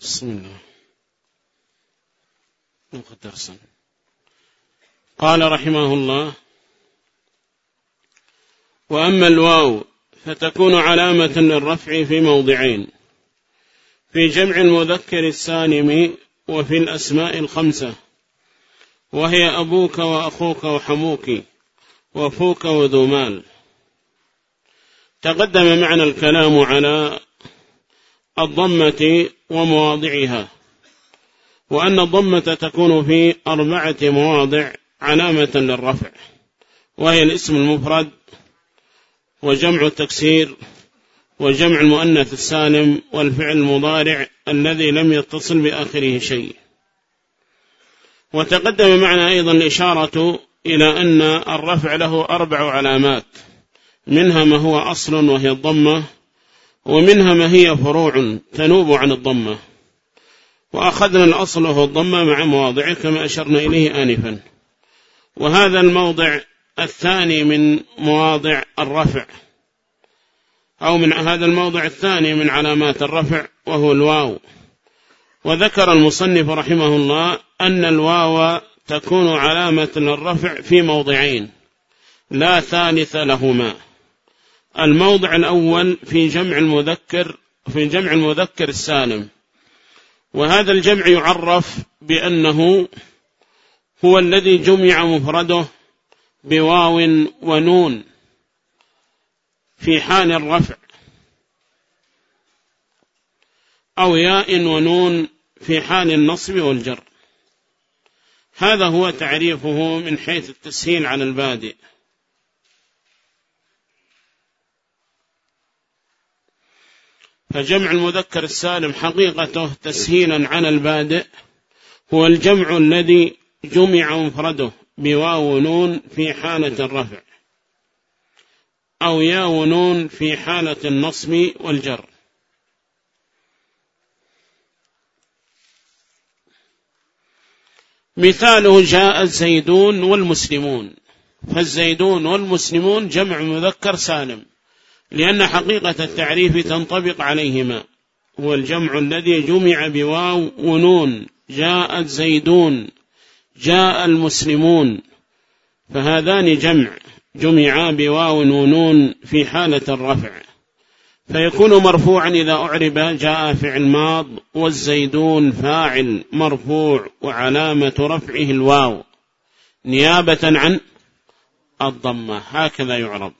بسم الله. درسا. قال رحمه الله وأما الواو فتكون علامة للرفع في موضعين في جمع المذكر السالم وفي الأسماء الخمسة وهي أبوك وأخوك وحموك وفوك وذو مال. تقدم معنا الكلام على الضمة ومواضعها وأن الضمة تكون في أربعة مواضع علامة للرفع وهي الاسم المفرد وجمع التكسير وجمع المؤنث السالم والفعل المضارع الذي لم يتصل بآخره شيء. وتقدم معنا أيضا الإشارة إلى أن الرفع له أربع علامات منها ما هو أصل وهي الضمة ومنها ما هي فروع تنوب عن الضمة. وأخذنا الأصل وهو الضمة مع مواضعه كما أشرنا إليه آنفا. وهذا الموضع الثاني من مواضع الرفع. أو من هذا الموضع الثاني من علامات الرفع وهو الواو. وذكر المصنف رحمه الله أن الواو تكون علامة للرفع في موضعين. لا ثالث لهما. الموضع الأول في جمع المذكر في جمع المذكر السالم. وهذا الجمع يعرف بأنه هو الذي جمع مفرده بواو ونون في حال الرفع أو ياء ونون في حال النصب والجر. هذا هو تعريفه من حيث التسهيل على البادئ. فجمع المذكر السالم حقيقته تسهيلا على البادئ هو الجمع الذي جمع مفرده بواو نون في حالة الرفع أو يا ونون في حالة النصب والجر. مثاله جاء الزيدون والمسلمون فالزيدون والمسلمون جمع مذكر سالم. لأن حقيقة التعريف تنطبق عليهما هو الجمع الذي جمع بواو ونون جاء الزيدون جاء المسلمون فهذان جمع جمعا بواو ونون في حالة الرفع. فيكون مرفوعا إذا أعرب جاء فعل ماض والزيدون فاعل مرفوع وعلامة رفعه الواو نيابة عن الضمة. هكذا يعرب.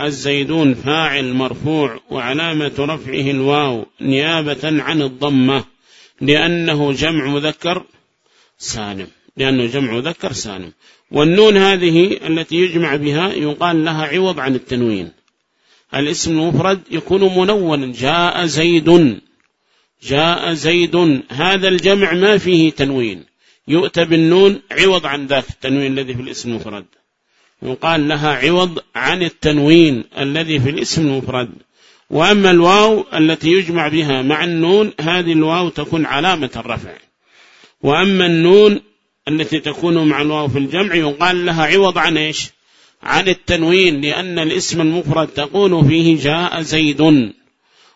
الزيدون فاعل مرفوع وعلامة رفعه الواو نيابة عن الضمة لأنه جمع مذكر سالم لأنه جمع مذكر سالم. والنون هذه التي يجمع بها يقال لها عوض عن التنوين. الاسم المفرد يكون منونا جاء زيد جاء زيد. هذا الجمع ما فيه تنوين يؤتى بالنون عوض عن ذاك التنوين الذي في الاسم المفرد. يقال لها عوض عن التنوين الذي في الاسم المفرد. وأما الواو التي يجمع بها مع النون هذه الواو تكون علامة الرفع. وأما النون التي تكون مع الواو في الجمع يقال لها عوض عن إيش؟ عن التنوين لأن الاسم المفرد تقول فيه جاء زيد.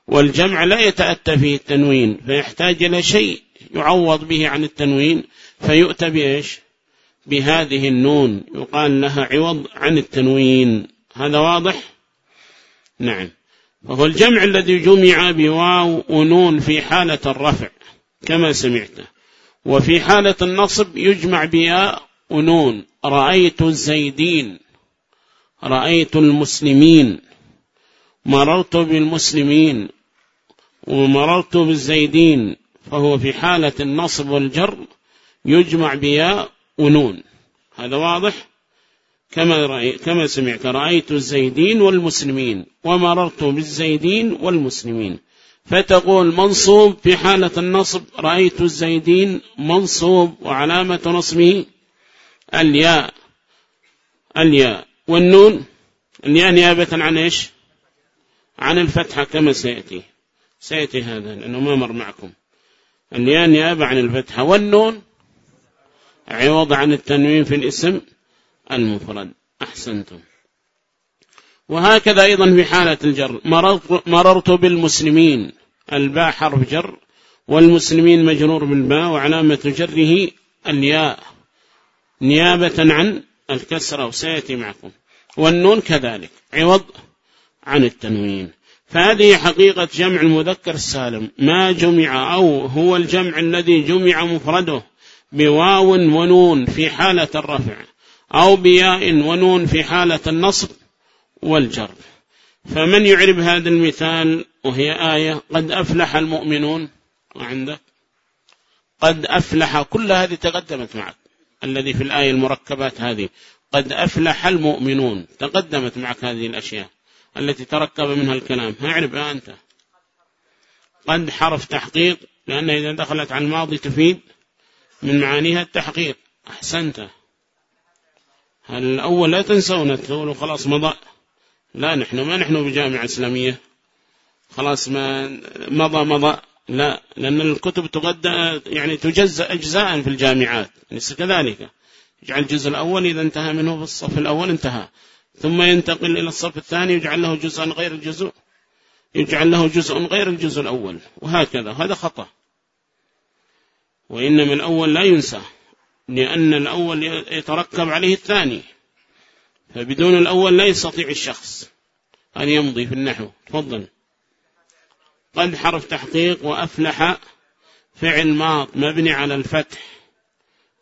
والجمع لا يتأتى فيه التنوين فيحتاج إلى شيء يعوض به عن التنوين فيؤتى بإيش؟ بهذه النون يقال لها عوض عن التنوين. هذا واضح؟ نعم. وهو الجمع الذي جمع بواو ونون في حالة الرفع كما سمعته وفي حالة النصب يجمع بياء ونون. رأيت الزيدين رأيت المسلمين. مررت بالمسلمين ومررت بالزيدين. فهو في حالة النصب والجر يجمع بياء ونون. هذا واضح؟ كما, رأي كما سمعت رأيت الزيدين والمسلمين ومررت بالزيدين والمسلمين. فتقول منصوب في حالة النصب رأيت الزيدين منصوب وعلامة نصبه الياء. الياء. والنون؟ الياء نيابة عن إيش؟ عن الفتحة كما سيأتي. سيأتي هذا لأنه ما مر معكم. الياء نيابة عن الفتحة. والنون؟ عوض عن التنوين في الاسم المفرد. أحسنتم. وهكذا أيضا في حالة الجر. مررت, بالمسلمين. الباء حرف جر. والمسلمين مجرور بالباء وعلامة جره الياء. نيابة عن الكسرة وسيأتي معكم. والنون كذلك. عوض عن التنوين. فهذه حقيقة جمع المذكر السالم. ما جمع أو هو الجمع الذي جمع مفرده. بواو ونون في حالة الرفع أو بياء ونون في حالة النصب والجر. فمن يعرب هذا المثال وهي آية قد أفلح المؤمنون وعندك. قد أفلح كل هذه تقدمت معك الذي في الآية المركبات هذه. قد أفلح المؤمنون تقدمت معك هذه الأشياء التي تركب منها الكلام. أعرف أنت. قد حرف تحقيق لأن إذا دخلت على الماضي تفيد. من معانيها التحقيق. أحسنت. الأول لا تنسون تقولوا خلاص مضى لا نحن ما نحن بجامعة إسلامية. خلاص ما مضى مضى لا لأن الكتب تغدى يعني تجزأ أجزاء في الجامعات. ليس كذلك. يجعل الجزء الأول إذا انتهى منه في الصف الأول انتهى. ثم ينتقل إلى الصف الثاني يجعل له جزءا غير الجزء. يجعل له جزء غير الجزء الأول. وهكذا. هذا خطأ. وإنما الأول لا ينسى لأن الأول يتركب عليه الثاني. فبدون الأول لا يستطيع الشخص أن يمضي في النحو. تفضل. قد حرف تحقيق وأفلح فعل ماض مبني على الفتح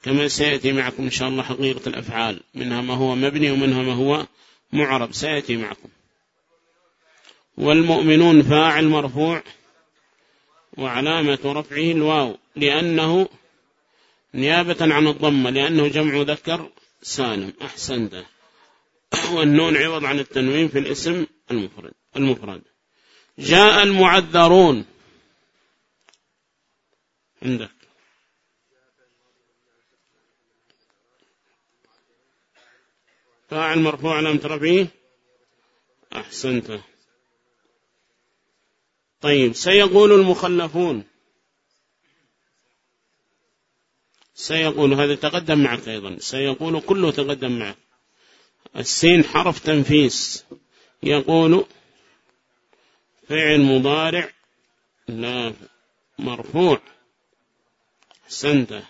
كما سيأتي معكم إن شاء الله حقيقة الأفعال. منها ما هو مبني ومنها ما هو معرب. سيأتي معكم. والمؤمنون فاعل مرفوع وعلامة رفعه الواو لأنه نيابة عن الضمة لأنه جمع ذكر سالم أحسنت والنون عوض عن التنوين في الاسم المفرد المفرد. جاء المعذرون. عندك. فاعل مرفوع لم ترى فيه. أحسنت. طيب سيقول المخلفون. سيقول هذا تقدم معك أيضا. سيقول كله تقدم معك. السين حرف تنفيس. يقول فعل مضارع لا مرفوع. حسنت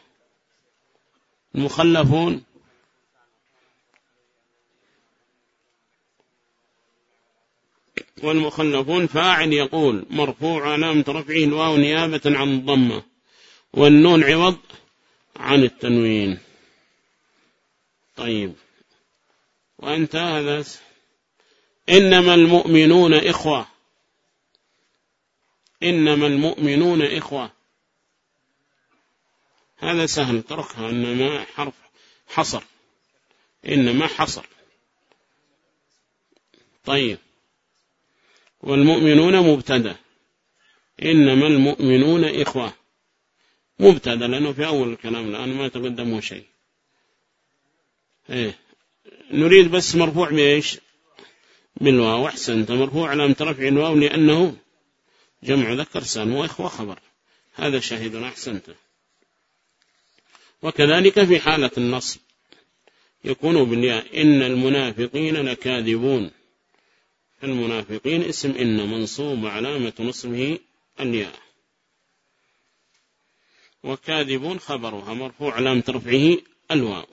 المخلفون والمخلفون فاعل يقول مرفوع علامة رفعه الواو نيابة عن الضمة والنون عوض عن التنوين. طيب. وأنت هذا إنما المؤمنون إخوة. إنما المؤمنون إخوة. هذا سهل تركها إنما حرف حصر. إنما حصر. طيب. والمؤمنون مبتدأ. إنما المؤمنون إخوة. مبتدأ لأنه في أول الكلام الآن ما تقدمه شيء. إيه. نريد بس مرفوع بإيش؟ بالواو. أحسنت. مرفوع على رفع الواو لأنه جمع ذكر سالم وإخوة خبر. هذا شاهد أحسنت. وكذلك في حالة النصب. يكون بالياء إن المنافقين لكاذبون. المنافقين اسم إن منصوب علامة نصبه الياء. وكاذبون خبرها مرفوع علامة رفعه الواو.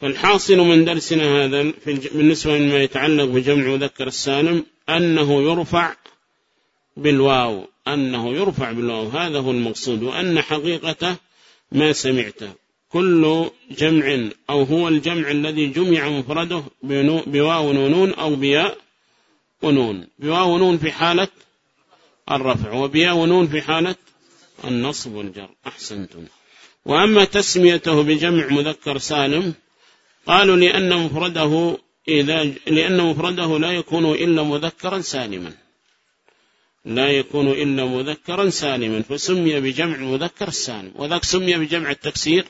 فالحاصل من درسنا هذا بالنسبة لما يتعلق بجمع مذكر السالم أنه يرفع بالواو أنه يرفع بالواو. هذا هو المقصود وأن حقيقته ما سمعته. كل جمع أو هو الجمع الذي جمع مفرده بواو ونون أو بياء ونون. بواو ونون في حالة الرفع وبياء ونون في حالة النصب والجر. أحسنتم. وأما تسميته بجمع مذكر سالم قالوا لأن مفرده إذا لأن مفرده لا يكون إلا مذكرا سالما. لا يكون إلا مذكرا سالما فسمي بجمع المذكر السالم وذاك سمي بجمع التكسير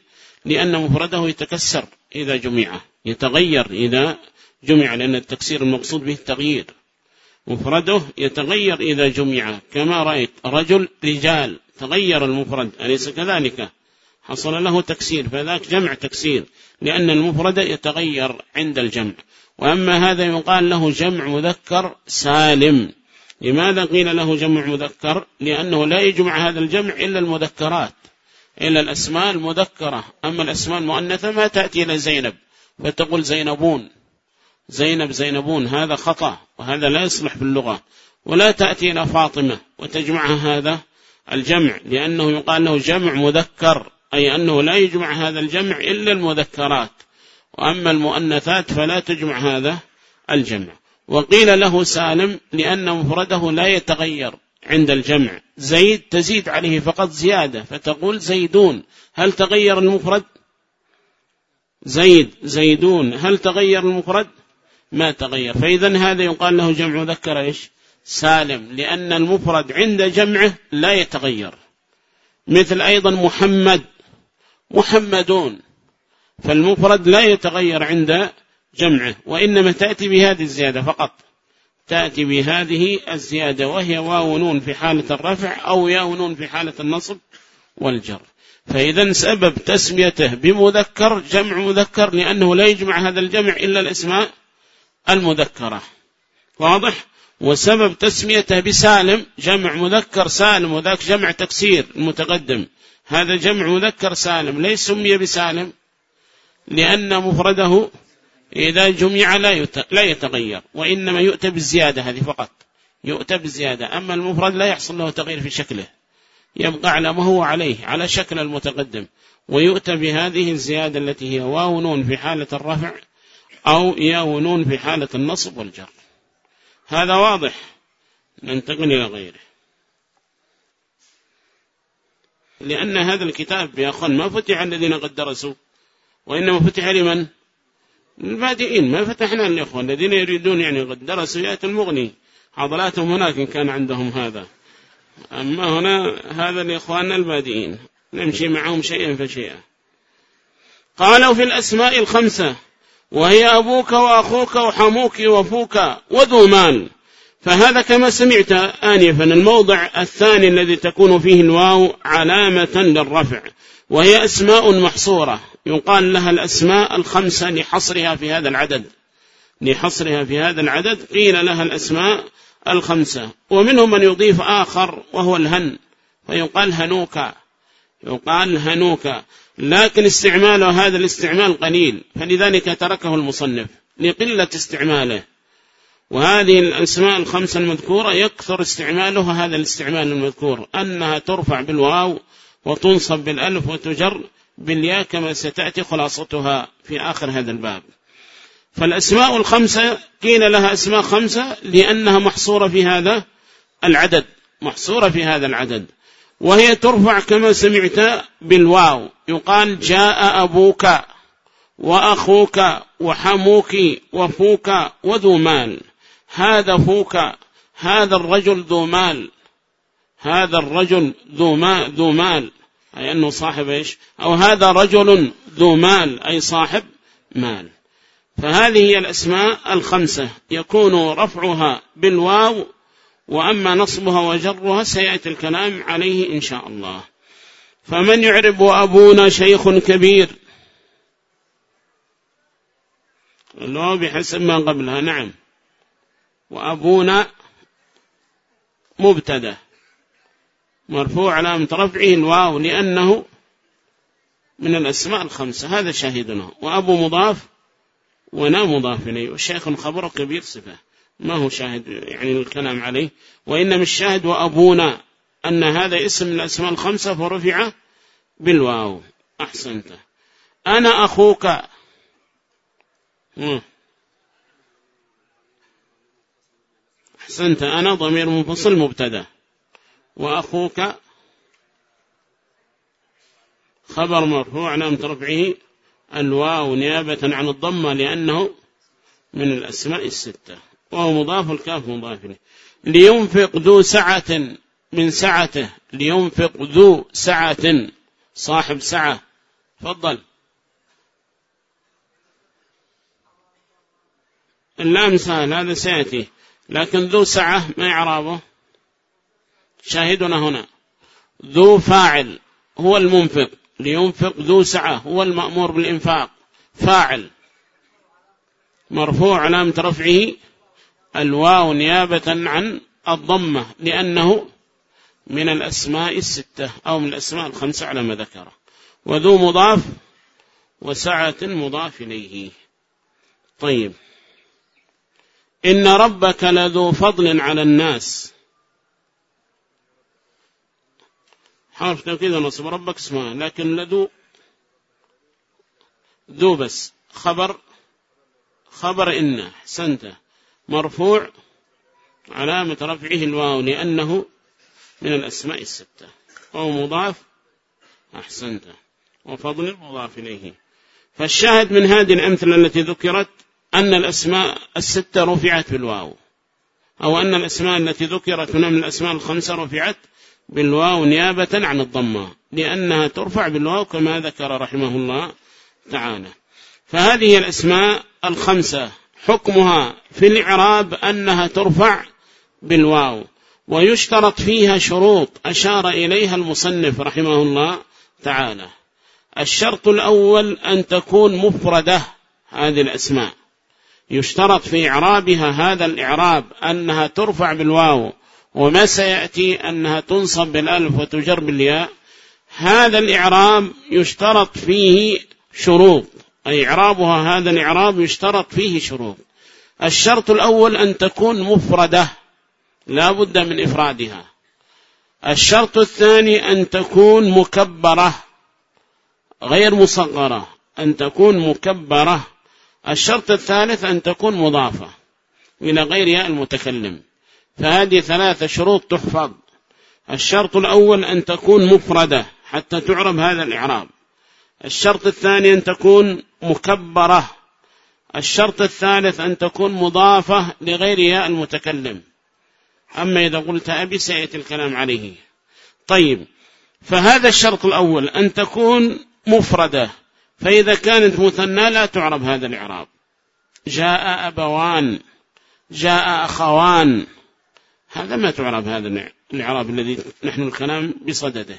لأن مفرده يتكسر إذا جمع يتغير إذا جمع لأن التكسير المقصود به التغيير مفرده يتغير إذا جمع. كما رأيت رجل رجال تغير المفرد أليس كذلك؟ حصل له تكسير فذاك جمع تكسير لأن المفرد يتغير عند الجمع. وأما هذا يقال له جمع مذكر سالم. لماذا قيل له جمع مذكر؟ لأنه لا يجمع هذا الجمع إلا المذكرات إلا الأسماء المذكرة. أما الأسماء المؤنثة ما تأتي إلى زينب فتقول زينبون. زينب زينبون هذا خطأ وهذا لا يصلح باللغة. ولا تأتي إلى فاطمة وتجمعها هذا الجمع لأنه يقال له جمع مذكر أي أنه لا يجمع هذا الجمع إلا المذكرات. وأما المؤنثات فلا تجمع هذا الجمع. وقيل له سالم لأن مفرده لا يتغير عند الجمع. زيد تزيد عليه فقط زيادة فتقول زيدون هل تغير المفرد؟ زيد زيدون هل تغير المفرد؟ ما تغير. فإذا هذا يقال له جمع ذكر إيش؟ سالم لأن المفرد عند جمعه لا يتغير. مثل أيضا محمد محمدون فالمفرد لا يتغير عند جمعه وإنما تأتي بهذه الزيادة فقط. تأتي بهذه الزيادة وهي واو نون في حالة الرفع أو ياو نون في حالة النصب والجر. فإذا سبب تسميته بمذكر جمع مذكر لأنه لا يجمع هذا الجمع إلا الأسماء المذكرة. واضح؟ وسبب تسميته بسالم جمع مذكر سالم وذاك جمع تكسير المتقدم هذا جمع مذكر سالم ليس سمي بسالم لأن مفرده إذا جمع لا يتغير وإنما يؤتى بالزيادة هذه فقط. يؤتى بالزيادة. أما المفرد لا يحصل له تغيير في شكله. يبقى على ما هو عليه على شكل المتقدم. ويؤتى بهذه الزيادة التي هي واو نون في حالة الرفع أو ياو نون في حالة النصب والجر. هذا واضح. ننتقل إلى غيره. لأن هذا الكتاب يا أخوان ما فتح الذين قد درسوا وإنما فتح لمن؟ البادئين ما فتحنا للإخوة الذين يريدون يعني قد درسوا يأتي المغني. عضلاتهم هناك إن كان عندهم هذا. أما هنا هذا لإخواننا البادئين. نمشي معهم شيئا فشيئا. قالوا في الأسماء الخمسة وهي أبوك وأخوك وحموك وفوك وذو مال فهذا كما سمعت آنفا الموضع الثاني الذي تكون فيه الواو علامة للرفع. وهي أسماء محصورة. يقال لها الأسماء الخمسة لحصرها في هذا العدد. لحصرها في هذا العدد قيل لها الأسماء الخمسة. ومنهم من يضيف آخر وهو الهن. فيقال هنوكا. يقال هنوكا. لكن استعماله هذا الاستعمال قليل. فلذلك تركه المصنف لقلة استعماله. وهذه الأسماء الخمسة المذكورة يكثر استعمالها هذا الاستعمال المذكور. أنها ترفع بالواو وتنصب بالألف وتجر بالياء كما ستأتي خلاصتها في آخر هذا الباب. فالأسماء الخمسة قيل لها أسماء خمسة لأنها محصورة في هذا العدد محصورة في هذا العدد. وهي ترفع كما سمعت بالواو يقال جاء أبوك وأخوك وحموك وفوك وذو مال. هذا فوك هذا الرجل ذو مال. هذا الرجل ذو مال, ذو مال. أي أنه صاحب إيش؟ أو هذا رجل ذو مال. أي صاحب مال. فهذه هي الأسماء الخمسة. يكون رفعها بالواو وأما نصبها وجرها سيأتي الكلام عليه إن شاء الله. فمن يعرب أبونا شيخ كبير؟ الواو بحسب ما قبلها. نعم. وأبونا مبتدأ. مرفوع علامة رفعه الواو لأنه من الأسماء الخمسة. هذا شاهدنا. وأبو مضاف ونا مضاف إليه. والشيخ خبر كبير صفة. ما هو شاهد يعني الكلام عليه. وإنما الشاهد وأبونا أن هذا اسم من الأسماء الخمسة فرفع بالواو. أحسنت. أنا أخوك. أحسنت. أنا ضمير منفصل مبتدا. وأخوك خبر مرفوع علامة رفعه الواو نيابة عن الضمة لأنه من الأسماء الستة. وهو مضاف الكاف مضاف له لينفق ذو سعة من سعته. لينفق ذو سعة. صاحب سعة. فضل اللام سهل هذا سيأتي. لكن ذو سعة ما يعرابه شاهدنا هنا. ذو فاعل هو المنفق. لينفق ذو سعة. هو المأمور بالإنفاق. فاعل. مرفوع علامة رفعه. الواو نيابة عن الضمة. لأنه من الأسماء الستة أو من الأسماء الخمسة على ما ذكره وذو مضاف وسعة مضاف إليه. طيب. إن ربك لذو فضل على الناس. حرف توكيد ونصب. ربك اسمه. لكن لذو ذو بس. خبر خبر إن حسنت مرفوع علامة رفعه الواو لأنه من الأسماء الستة. أو مضاف أحسنت. وفضل المضاف إليه. فالشاهد من هذه الأمثلة التي ذكرت أن الأسماء الستة رفعت بالواو. أو أن الأسماء التي ذكرت هنا من الأسماء الخمسة رفعت بالواو نيابة عن الضمة لأنها ترفع بالواو كما ذكر رحمه الله تعالى. فهذه الأسماء الخمسة حكمها في الإعراب أنها ترفع بالواو ويشترط فيها شروط أشار إليها المصنف رحمه الله تعالى. الشرط الأول أن تكون مفردة هذه الأسماء. يشترط في إعرابها هذا الإعراب أنها ترفع بالواو وما سيأتي أنها تنصب بالألف وتجر بالياء. هذا الإعراب يشترط فيه شروط. أي إعرابها هذا الإعراب يشترط فيه شروط. الشرط الأول أن تكون مفردة لا بد من إفرادها. الشرط الثاني أن تكون مكبرة غير مصغرة أن تكون مكبرة. الشرط الثالث أن تكون مضافة إلى غير ياء المتكلم. فهذه ثلاثة شروط تحفظ. الشرط الأول أن تكون مفردة حتى تعرب هذا الإعراب. الشرط الثاني أن تكون مكبرة. الشرط الثالث أن تكون مضافة لغير ياء المتكلم. أما إذا قلت أبي سيأتي الكلام عليه. طيب فهذا الشرط الأول أن تكون مفردة. فإذا كانت مثنى لا تعرب هذا الإعراب. جاء أبوان جاء أخوان. هذا ما تعرب هذا الإعراب الذي نحن الكلام بصدده.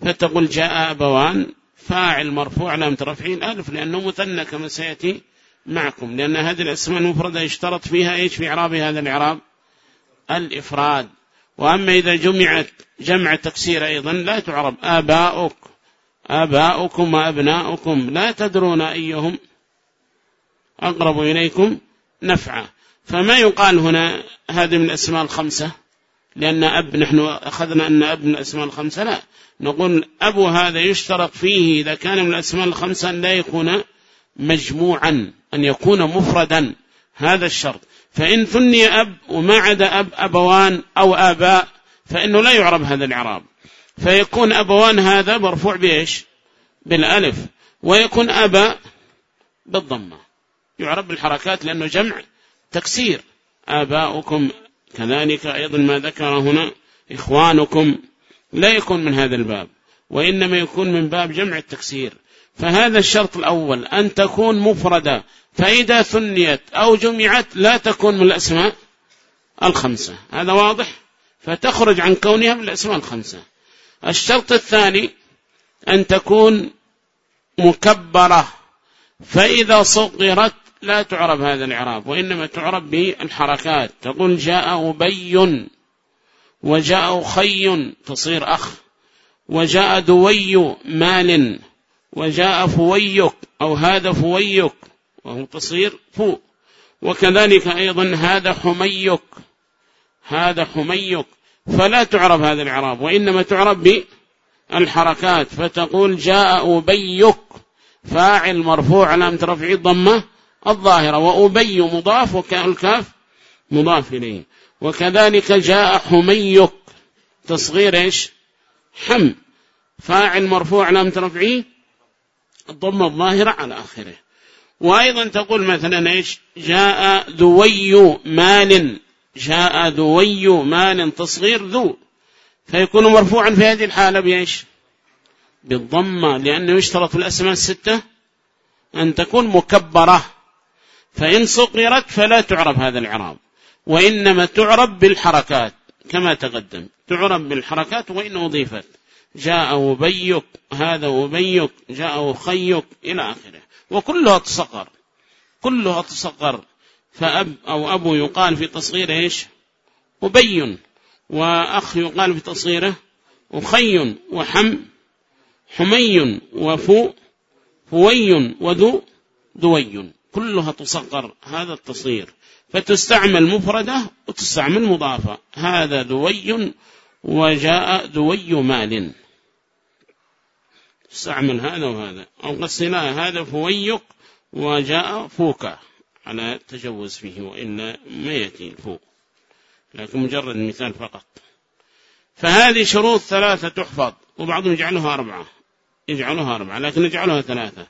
فتقول جاء أبوان فاعل مرفوع لم ترفعين ألف لأنه مثنى كما سيأتي معكم. لأن هذه الأسماء المفردة يشترط فيها إيش؟ في إعراب هذا الإعراب. الإفراد. وأما إذا جمعت جمع تكسير أيضا لا تعرب. آباؤك. آباؤكم وأبناؤكم. لا تدرون أيهم أقرب إليكم نفعا. فما يقال هنا هذه من الأسماء الخمسة؟ لأن أب نحن أخذنا أن أب من الأسماء الخمسة؟ لا. نقول أبو هذا يشترط فيه إذا كان من الأسماء الخمسة أن لا يكون مجموعا أن يكون مفردا. هذا الشرط. فإن ثني أب وما عدا أب أبوان أو آباء فإنه لا يعرب هذا الإعراب. فيكون أبوان هذا مرفوع بإيش؟ بالألف. ويكون أبا بالضمة. يعرب بالحركات لأنه جمع تكسير. آباؤكم كذلك أيضا ما ذكر هنا إخوانكم لا يكون من هذا الباب وإنما يكون من باب جمع التكسير. فهذا الشرط الأول أن تكون مفردة فإذا ثنيت أو جمعت لا تكون من الأسماء الخمسة. هذا واضح؟ فتخرج عن كونها من الأسماء الخمسة. الشرط الثاني أن تكون مكبرة فإذا صغرت لا تعرب هذا الإعراب وإنما تعرب بالحركات. تقول جاء أبي وجاء خي تصير أخ. وجاء ذوي مال وجاء فويك أو هذا فويك وهو تصير فو وكذلك أيضا هذا حميك هذا حميك. فلا تعرب هذا الإعراب وإنما تعرب بالحركات. فتقول جاء أبيك فاعل مرفوع علامة رفع الضمة الظاهرة وأبي مضاف والكاف مضاف إليه. وكذلك جاء حميك. تصغير إيش؟ حم. فاعل مرفوع علامة رفعه الضمة الظاهرة على آخره. وأيضا تقول مثلا إيش؟ جاء ذوي مال. جاء ذوي مال. تصغير ذو. فيكون مرفوعا في هذه الحالة بإيش؟ بالضمة. لأنه يشترط في الأسماء الستة أن تكون مكبرة. فإن صغرت فلا تعرب هذا الإعراب وإنما تعرب بالحركات كما تقدم. تعرب بالحركات وإن أضيفت. جاء أبيك هذا أبيك جاء خيك إلى آخره. وكلها تصغر كلها تصغر فأب أو أبو يقال في تصغير إيش؟ أبي وأخ يقال بتصغيره أخي وحم حمي وفو فوي وذو دوي كلها تصغر هذا التصغير. فتستعمل مفردة وتستعمل مضافة. هذا دوي وجاء دوي مال. استعمل هذا وهذا. أو قصنا هذا فويك وجاء فوكا على تجوز فيه وإلا ما يأتي الفوق. لكن مجرد مثال فقط. فهذه شروط ثلاثة تحفظ. وبعضهم يجعلها أربعة. يجعلها أربعة. لكن يجعلها ثلاثة.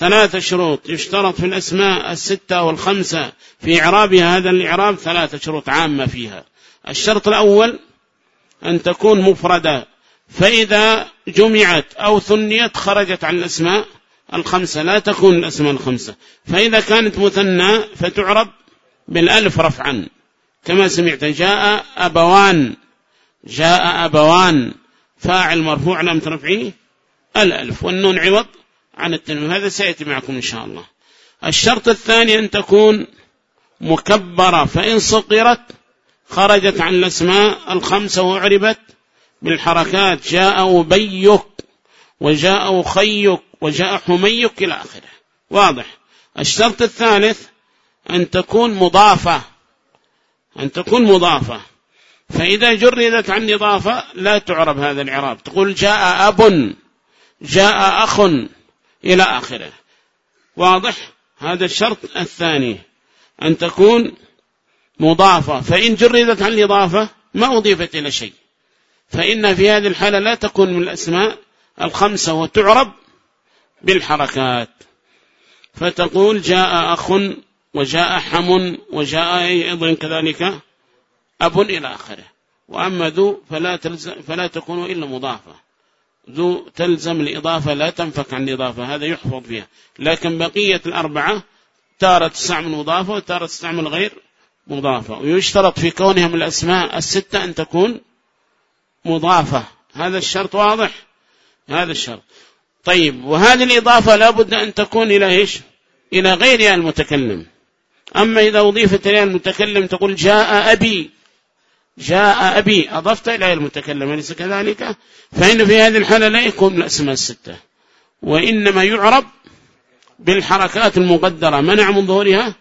ثلاثة شروط يشترط في الأسماء الستة والخمسة في إعرابها هذا الإعراب ثلاثة شروط عامة فيها. الشرط الأول أن تكون مفردة فإذا جمعت أو ثنيت خرجت عن الأسماء الخمسة لا تكون الأسماء الخمسة. فإذا كانت مثنى فتعرب بالألف رفعا. كما سمعت جاء أبوان جاء أبوان فاعل مرفوع لم ترفعيه الألف والنون عوض عن التنوين. هذا سيأتي معكم إن شاء الله. الشرط الثاني أن تكون مكبرة. فإن صقرت خرجت عن الأسماء الخمسة وعربت بالحركات. جاء أبيك وجاء أخيك وجاء حميك إلى آخره. واضح. الشرط الثالث أن تكون مضافة. أن تكون مضافة. فإذا جردت عن إضافة لا تعرب هذا العراب تقول جاء أب جاء أخ إلى آخره. واضح؟ هذا الشرط الثاني. أن تكون مضافة. فإن جردت عن الإضافة ما أضيفت إلى شيء. فإن في هذه الحالة لا تكون من الأسماء الخمسة وتعرب بالحركات. فتقول جاء أخ وجاء حم وجاء أيضا كذلك أب إلى آخره. وأما ذو فلا, فلا تكون إلا مضافة. ذو تلزم الإضافة لا تنفك عن الإضافة هذا يحفظ فيها. لكن بقية الأربعة تارة تستعمل مضافة وتارة تستعمل غير مضافة. ويشترط في كونها من الأسماء الستة أن تكون مضافة. هذا الشرط واضح؟ هذا الشرط. طيب وهذه الإضافة لابد أن تكون إلى إيش؟ إلى غير المتكلم. أما إذا أضيفت إلى المتكلم تقول جاء أبي جاء أبي أضفت إلى المتكلم أليس كذلك؟ فإن في هذه الحالة لا يكون الأسماء الستة. وإنما يعرب بالحركات المقدرة. منع من ظهورها؟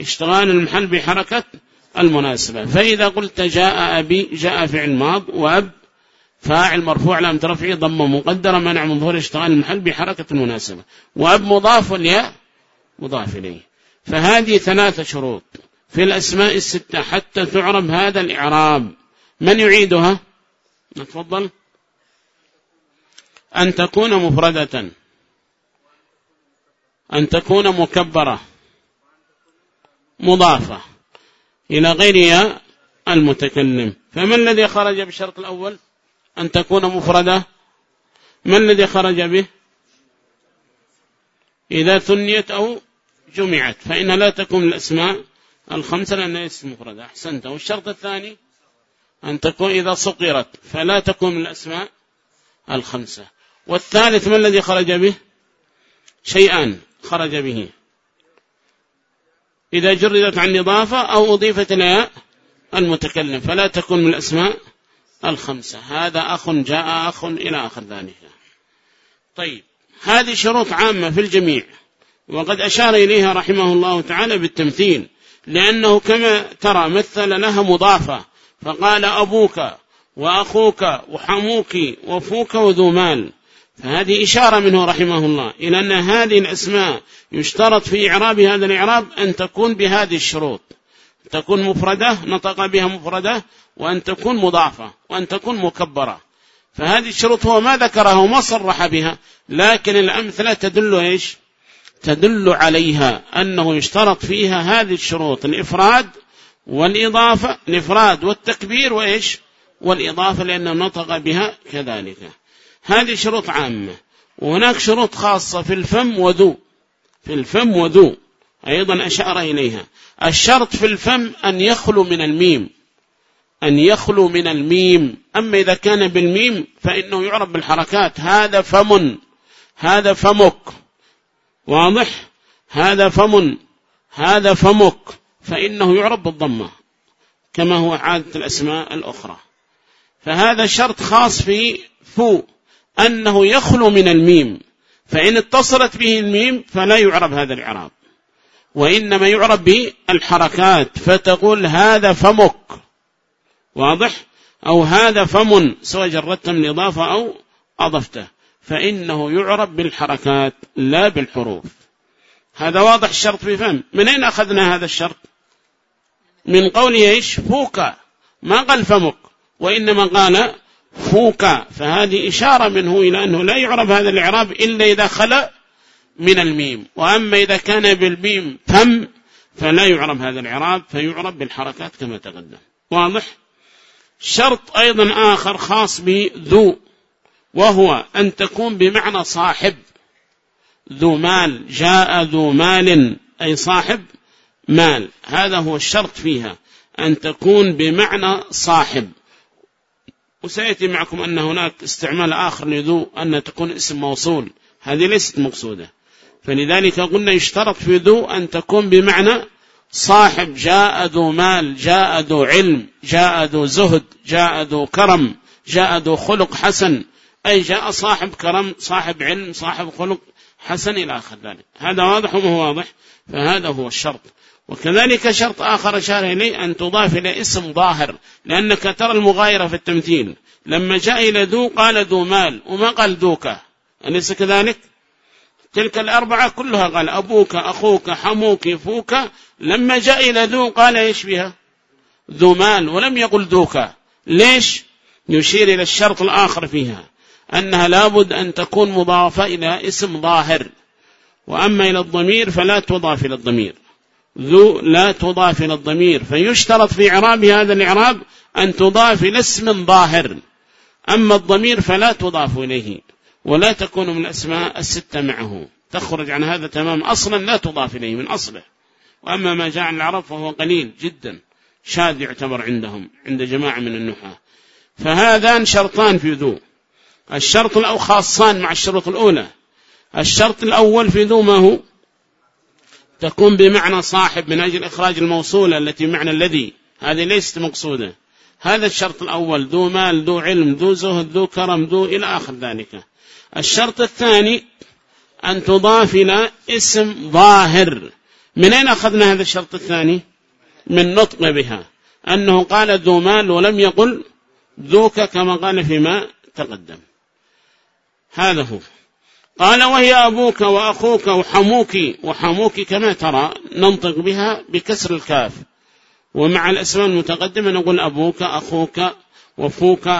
اشتغال المحل بحركة المناسبة. فإذا قلت جاء أبي جاء فعل ماض وأب فاعل مرفوع لم ترفعه ضمه مقدرة منع من ظهور اشتغال المحل بحركة المناسبة. وأب مضاف والياء مضاف إليه. فهذه ثلاثة شروط. في الأسماء الستة حتى تعرب هذا الإعراب. من يعيدها؟ نتفضل أن تكون مفردة. أن تكون مكبرة. مضافة. إلى غيرها المتكلم. فما الذي خرج بالشرط الأول؟ أن تكون مفردة. ما الذي خرج به؟ إذا ثنيت أو جمعت. فإن لا تكون الأسماء الخمسة لأنها اسم مفردة أحسنت. والشرط الثاني أن تكون إذا صقرت فلا تكون من الأسماء الخمسة. والثالث ما الذي خرج به؟ شيئان خرج به. إذا جردت عن إضافة أو أضيفت إلى المتكلم فلا تكون من الأسماء الخمسة. هذا أخ جاء أخ إلى آخر ذلك. طيب هذه شروط عامة في الجميع وقد أشار إليها رحمه الله تعالى بالتمثيل. لأنه كما ترى مثل لها مضافة. فقال أبوك وأخوك وحموك وفوك وذو مال. فهذه إشارة منه رحمه الله إلى أن هذه الأسماء يشترط في إعراب هذا الإعراب أن تكون بهذه الشروط. تكون مفردة نطق بها مفردة وأن تكون مضافة وأن تكون مكبرة. فهذه الشروط هو ما ذكرها وما صرح بها لكن الأمثلة تدل إيش؟ تدل عليها أنه يشترط فيها هذه الشروط الإفراد والإضافة الإفراد والتكبير وإيش؟ والإضافة لأنه نطق بها كذلك. هذه شروط عامة. وهناك شروط خاصة في الفم وذو في الفم وذو أيضا أشار إليها. الشرط في الفم أن يخلو من الميم أن يخلو من الميم. أما إذا كان بالميم فإنه يعرف بالحركات. هذا فم هذا فمك. واضح؟ هذا فم هذا فمك فإنه يعرب بالضمة كما هو عادة الأسماء الأخرى. فهذا شرط خاص في فو أنه يخلو من الميم فإن اتصلت به الميم فلا يعرب هذا الإعراب. وإنما يعرب بالحركات فتقول هذا فمك. واضح؟ أو هذا فم سواء جردت من إضافة أو أضفته. فإنه يعرب بالحركات لا بالحروف. هذا واضح الشرط في فهم. من أين أخذنا هذا الشرط؟ من قول إيش؟ فوك ما قال فمك وإنما قال فوك فهذه إشارة منه إلى أنه لا يعرب هذا الإعراب إلا إذا خلأ من الميم. وأما إذا كان بالميم تم فلا يعرب هذا الإعراب فيعرب بالحركات كما تقدم. واضح؟ شرط أيضا آخر خاص بذو وهو أن تكون بمعنى صاحب. ذو مال جاء ذو مال أي صاحب مال. هذا هو الشرط فيها أن تكون بمعنى صاحب. وسيأتي معكم أن هناك استعمال آخر لذو أن تكون اسم موصول. هذه ليست مقصودة. فلذلك قلنا يشترط في ذو أن تكون بمعنى صاحب. جاء ذو مال جاء ذو علم جاء ذو زهد جاء ذو كرم جاء ذو خلق حسن. أي جاء صاحب كرم صاحب علم صاحب خلق حسن إلى آخر ذلك. هذا واضح وما واضح؟ فهذا هو الشرط. وكذلك شرط آخر أشار إليه أن تضاف إلى اسم ظاهر لأنك ترى المغايرة في التمثيل. لما جاء إلى ذو قال ذو مال وما قال ذوك؟ أليس كذلك؟ تلك الأربعة كلها قال أبوك أخوك حموك فوك. لما جاء إلى ذو قال إيش بها؟ ذو مال ولم يقل ذوك. ليش؟ يشير إلى الشرط الآخر فيها. أنها لابد أن تكون مضافة إلى اسم ظاهر. وأما إلى الضمير فلا تضاف إلى الضمير. ذو لا تضاف إلى الضمير. فيشترط في إعراب هذا الإعراب أن تضاف إلى اسم ظاهر. أما الضمير فلا تضاف إليه. ولا تكون من الأسماء الستة معه. تخرج عن هذا تمام أصلا لا تضاف إليه من أصله. وأما ما جاء عن العرب فهو قليل جدا. شاذ يعتبر عندهم عند جماعة من النحاة. فهذان شرطان في ذو. الشرط الأو خاصان مع الشروط الأولى. الشرط الأول في ذو ما هو تكون بمعنى صاحب من أجل إخراج الموصولة التي معنى الذي. هذه ليست مقصودة. هذا الشرط الأول ذو مال ذو علم ذو زهد ذو كرم ذو إلى آخر ذلك. الشرط الثاني أن تضاف إلى اسم ظاهر. من أين أخذنا هذا الشرط الثاني؟ من نطق بها. أنه قال ذو مال ولم يقل ذوك كما قال فيما تقدم. هذا هو. قال وهي أبوك وأخوك وحموك وحموك كما ترى ننطق بها بكسر الكاف. ومع الأسماء المتقدمة نقول أبوك أخوك وفوك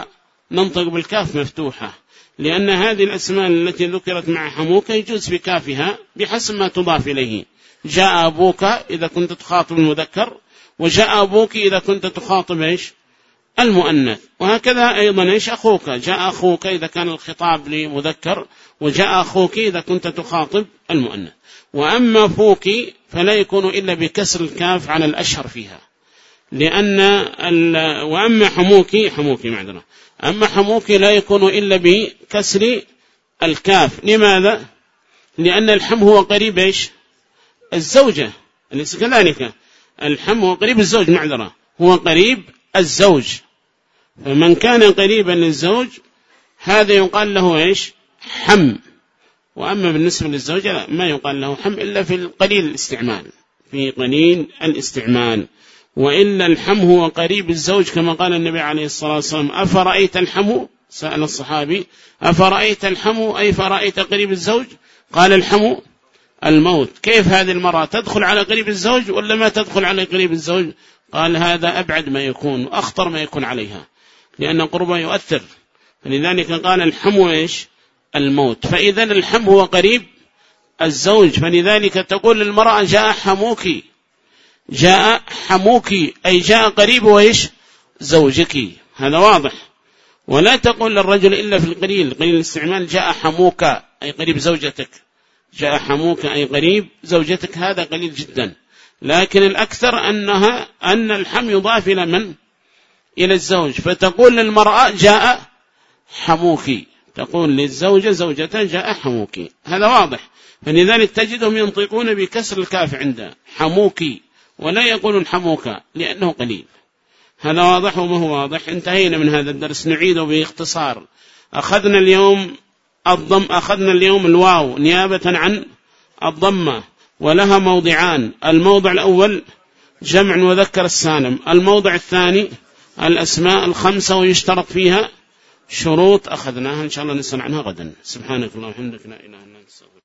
ننطق بالكاف مفتوحة. لأن هذه الأسماء التي ذكرت مع حموك يجوز بكافها بحسب ما تضاف إليه. جاء أبوك إذا كنت تخاطب المذكر وجاء أبوك إذا كنت تخاطب إيش؟ المؤنث. وهكذا أيضا إيش أخوك؟ جاء أخوك إذا كان الخطاب لمذكر وجاء أخوك إذا كنت تخاطب المؤنث. وأما فوك فلا يكون إلا بكسر الكاف على الأشهر فيها. لأن وأما حموك حموك معذرة أما حموك لا يكون إلا بكسر الكاف. لماذا؟ لأن الحم هو قريب إيش؟ الزوجة. أليس كذلك؟ الحم هو قريب الزوج معذرة هو قريب الزوج. فمن كان قريبا للزوج هذا يقال له إيش؟ حم. وأما بالنسبة للزوجة ما يقال له حم إلا في القليل الاستعمال في قليل الاستعمال. وإلا الحم هو قريب الزوج كما قال النبي عليه الصلاة والسلام أفرأيت الحم؟ سأل الصحابي أفرأيت الحم أي فرأيت قريب الزوج؟ قال الحم الموت. كيف هذه المرأة تدخل على قريب الزوج ولا ما تدخل على قريب الزوج؟ قال هذا أبعد ما يكون وأخطر ما يكون عليها. لأن قربه يؤثر. فلذلك قال الحم إيش؟ الموت. فإذا الحم هو قريب الزوج. فلذلك تقول للمرأة جاء حموك. جاء حموك. أي جاء قريب وإيش زوجك. هذا واضح. ولا تقول للرجل إلا في القليل. قليل الاستعمال جاء حموك. أي قريب زوجتك. جاء حموك. أي قريب زوجتك. هذا قليل جدا. لكن الأكثر أنها أن الحم يضاف إلى من؟ إلى الزوج فتقول للمرأة جاء حموك. تقول للزوجة زوجته جاء حموك. هذا واضح. فلذلك تجدهم ينطقون بكسر الكاف عنده حموك ولا يقولون حموك لأنه قليل. هذا واضح وما هو واضح؟ انتهينا من هذا الدرس. نعيده باختصار. أخذنا اليوم الضم أخذنا اليوم الواو نيابة عن الضمة ولها موضعان. الموضع الأول جمع وذكر السالم. الموضع الثاني الأسماء الخمسة ويشترط فيها شروط أخذناها إن شاء الله نسأل عنها غدا. سبحانك اللهم وبحمدك لا إله إلا أنت